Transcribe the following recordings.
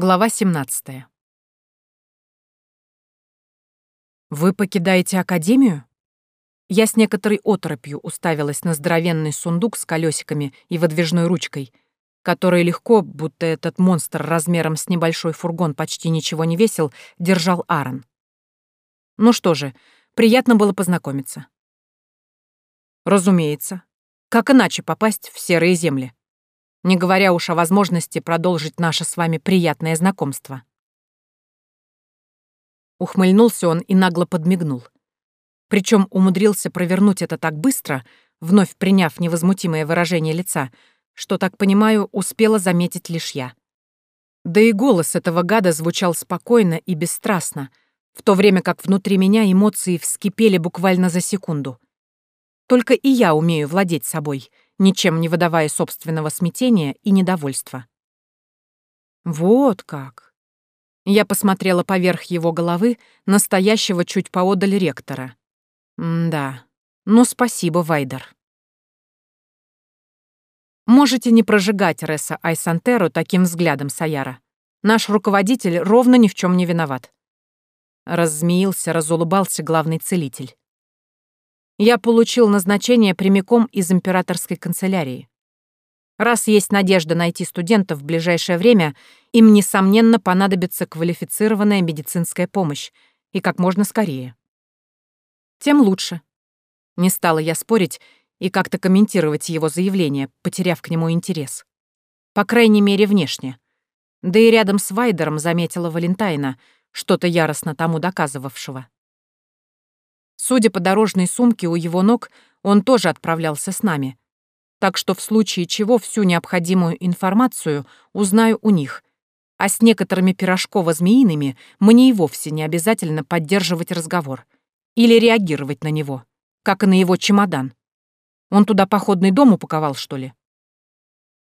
Глава 17. «Вы покидаете Академию?» Я с некоторой оторопью уставилась на здоровенный сундук с колесиками и выдвижной ручкой, который легко, будто этот монстр размером с небольшой фургон почти ничего не весил, держал Аарон. Ну что же, приятно было познакомиться. Разумеется. Как иначе попасть в серые земли? Не говоря уж о возможности продолжить наше с вами приятное знакомство. Ухмыльнулся он и нагло подмигнул. Причем умудрился провернуть это так быстро, вновь приняв невозмутимое выражение лица, что, так понимаю, успела заметить лишь я. Да и голос этого гада звучал спокойно и бесстрастно, в то время как внутри меня эмоции вскипели буквально за секунду. Только и я умею владеть собой — ничем не выдавая собственного смятения и недовольства. Вот как. Я посмотрела поверх его головы, настоящего чуть поодаль ректора. Да, ну спасибо, Вайдер. Можете не прожигать Ресса Айсантеру таким взглядом, Саяра. Наш руководитель ровно ни в чем не виноват. Раззмеился, разулыбался главный целитель. Я получил назначение прямиком из императорской канцелярии. Раз есть надежда найти студентов в ближайшее время, им, несомненно, понадобится квалифицированная медицинская помощь, и как можно скорее. Тем лучше. Не стала я спорить и как-то комментировать его заявление, потеряв к нему интерес. По крайней мере, внешне. Да и рядом с Вайдером заметила Валентайна, что-то яростно тому доказывавшего. Судя по дорожной сумке у его ног, он тоже отправлялся с нами. Так что в случае чего всю необходимую информацию узнаю у них. А с некоторыми пирожково-змеиными мне и вовсе не обязательно поддерживать разговор. Или реагировать на него, как и на его чемодан. Он туда походный дом упаковал, что ли?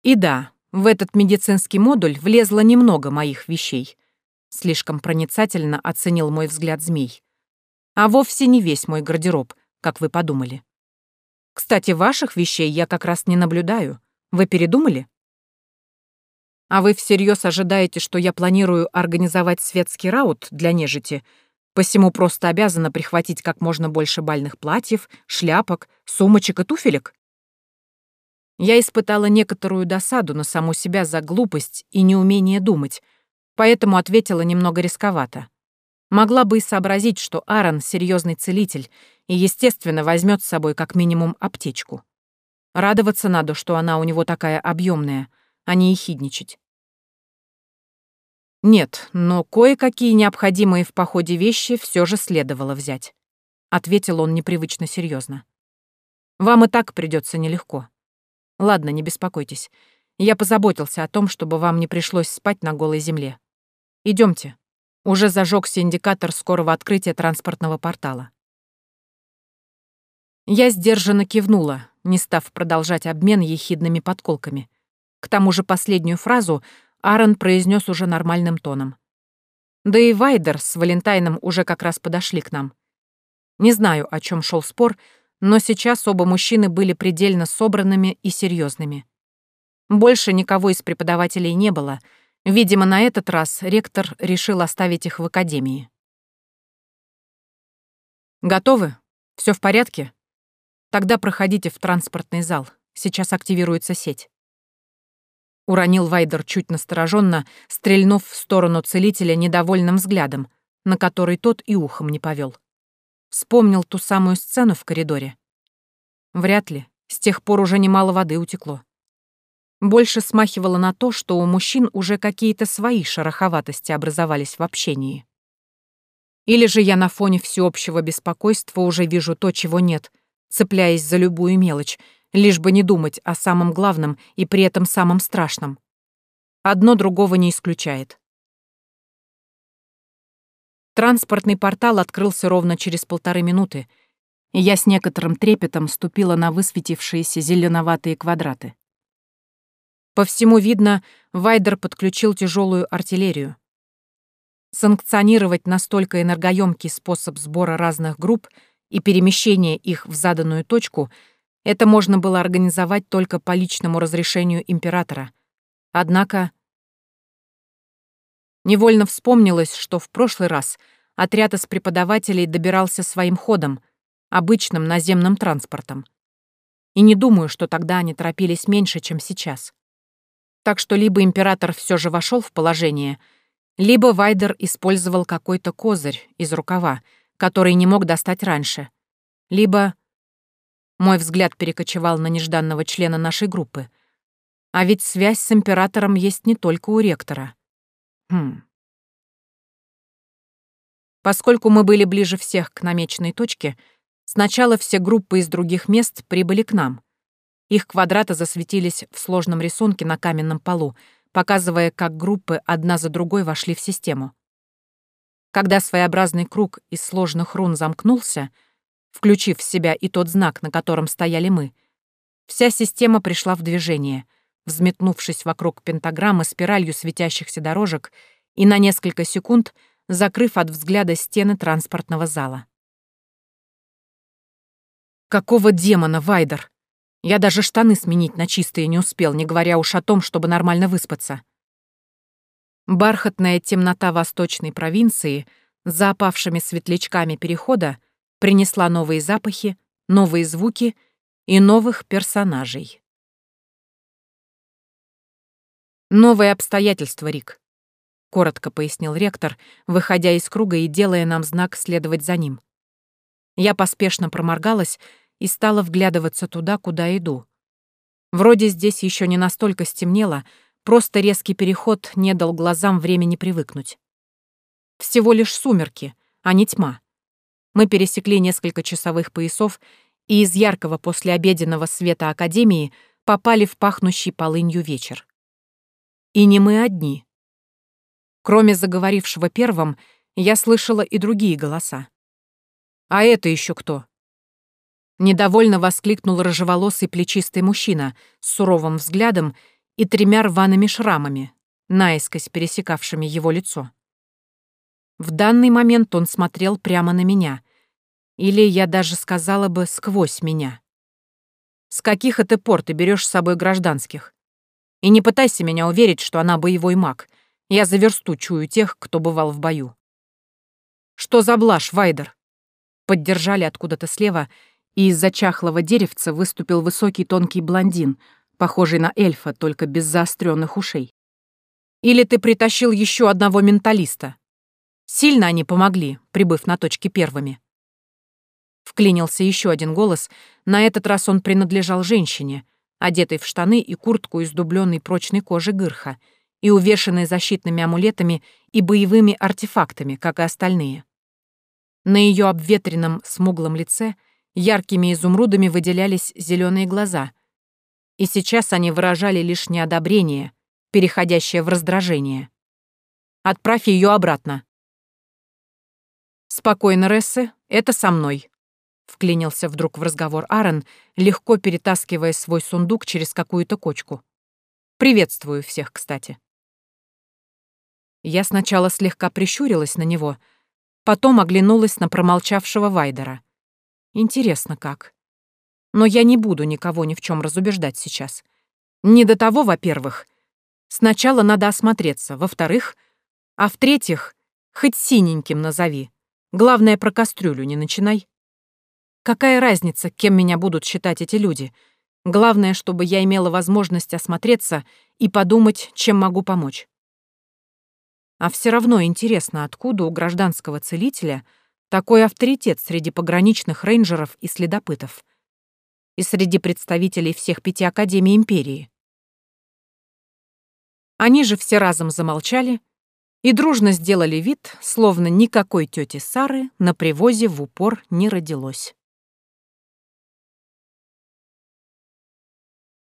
И да, в этот медицинский модуль влезло немного моих вещей. Слишком проницательно оценил мой взгляд змей а вовсе не весь мой гардероб, как вы подумали. Кстати, ваших вещей я как раз не наблюдаю. Вы передумали? А вы всерьез ожидаете, что я планирую организовать светский раут для нежити, посему просто обязана прихватить как можно больше бальных платьев, шляпок, сумочек и туфелек? Я испытала некоторую досаду на саму себя за глупость и неумение думать, поэтому ответила немного рисковато. Могла бы и сообразить, что Аарон — серьезный целитель и, естественно, возьмет с собой как минимум аптечку. Радоваться надо, что она у него такая объемная, а не ехидничать. Нет, но кое-какие необходимые в походе вещи все же следовало взять. Ответил он непривычно серьезно. Вам и так придется нелегко. Ладно, не беспокойтесь. Я позаботился о том, чтобы вам не пришлось спать на голой земле. Идемте, уже зажегся индикатор скорого открытия транспортного портала. Я сдержанно кивнула, не став продолжать обмен ехидными подколками. К тому же последнюю фразу Аарон произнес уже нормальным тоном. Да и Вайдер с Валентайном уже как раз подошли к нам. Не знаю, о чем шел спор, но сейчас оба мужчины были предельно собранными и серьезными. Больше никого из преподавателей не было — Видимо, на этот раз ректор решил оставить их в академии. «Готовы? Все в порядке? Тогда проходите в транспортный зал. Сейчас активируется сеть». Уронил Вайдер чуть настороженно, стрельнув в сторону целителя недовольным взглядом, на который тот и ухом не повел. Вспомнил ту самую сцену в коридоре. Вряд ли. С тех пор уже немало воды утекло больше смахивало на то, что у мужчин уже какие-то свои шероховатости образовались в общении. Или же я на фоне всеобщего беспокойства уже вижу то, чего нет, цепляясь за любую мелочь, лишь бы не думать о самом главном и при этом самом страшном. Одно другого не исключает. Транспортный портал открылся ровно через полторы минуты, и я с некоторым трепетом ступила на высветившиеся зеленоватые квадраты. По всему видно, Вайдер подключил тяжелую артиллерию. Санкционировать настолько энергоемкий способ сбора разных групп и перемещения их в заданную точку это можно было организовать только по личному разрешению императора. Однако... Невольно вспомнилось, что в прошлый раз отряд из преподавателей добирался своим ходом, обычным наземным транспортом. И не думаю, что тогда они торопились меньше, чем сейчас. Так что либо император все же вошел в положение, либо Вайдер использовал какой-то козырь из рукава, который не мог достать раньше, либо... Мой взгляд перекочевал на нежданного члена нашей группы. А ведь связь с императором есть не только у ректора. Хм. Поскольку мы были ближе всех к намеченной точке, сначала все группы из других мест прибыли к нам. Их квадраты засветились в сложном рисунке на каменном полу, показывая, как группы одна за другой вошли в систему. Когда своеобразный круг из сложных рун замкнулся, включив в себя и тот знак, на котором стояли мы, вся система пришла в движение, взметнувшись вокруг пентаграммы спиралью светящихся дорожек и на несколько секунд закрыв от взгляда стены транспортного зала. «Какого демона, Вайдер? Я даже штаны сменить на чистые не успел, не говоря уж о том, чтобы нормально выспаться». Бархатная темнота восточной провинции за опавшими светлячками перехода принесла новые запахи, новые звуки и новых персонажей. «Новые обстоятельства, Рик», — коротко пояснил ректор, выходя из круга и делая нам знак следовать за ним. Я поспешно проморгалась и стала вглядываться туда, куда иду. Вроде здесь еще не настолько стемнело, просто резкий переход не дал глазам времени привыкнуть. Всего лишь сумерки, а не тьма. Мы пересекли несколько часовых поясов и из яркого послеобеденного света Академии попали в пахнущий полынью вечер. И не мы одни. Кроме заговорившего первым, я слышала и другие голоса. «А это еще кто?» Недовольно воскликнул рыжеволосый плечистый мужчина с суровым взглядом и тремя рваными шрамами, наискось пересекавшими его лицо. В данный момент он смотрел прямо на меня. Или я даже сказала бы сквозь меня. «С каких это пор ты берешь с собой гражданских? И не пытайся меня уверить, что она боевой маг. Я за версту чую тех, кто бывал в бою». «Что за блажь, Вайдер?» Поддержали откуда-то слева, и из-за чахлого деревца выступил высокий тонкий блондин, похожий на эльфа, только без заостренных ушей. «Или ты притащил еще одного менталиста?» Сильно они помогли, прибыв на точки первыми. Вклинился еще один голос, на этот раз он принадлежал женщине, одетой в штаны и куртку из дубленной прочной кожи гырха и увешанной защитными амулетами и боевыми артефактами, как и остальные. На ее обветренном смуглом лице яркими изумрудами выделялись зеленые глаза, и сейчас они выражали лишь неодобрение, переходящее в раздражение. «Отправь ее обратно», «Спокойно, Рессе, это со мной», — вклинился вдруг в разговор Аарон, легко перетаскивая свой сундук через какую-то кочку. «Приветствую всех, кстати». Я сначала слегка прищурилась на него, потом оглянулась на промолчавшего Вайдера. Интересно как. Но я не буду никого ни в чем разубеждать сейчас. Не до того, во-первых. Сначала надо осмотреться, во-вторых, а в-третьих, хоть синеньким назови. Главное, про кастрюлю не начинай. Какая разница, кем меня будут считать эти люди? Главное, чтобы я имела возможность осмотреться и подумать, чем могу помочь. А все равно интересно, откуда у гражданского целителя такой авторитет среди пограничных рейнджеров и следопытов. И среди представителей всех пяти академий Империи. Они же все разом замолчали, и дружно сделали вид, словно никакой тети Сары на привозе в упор не родилось.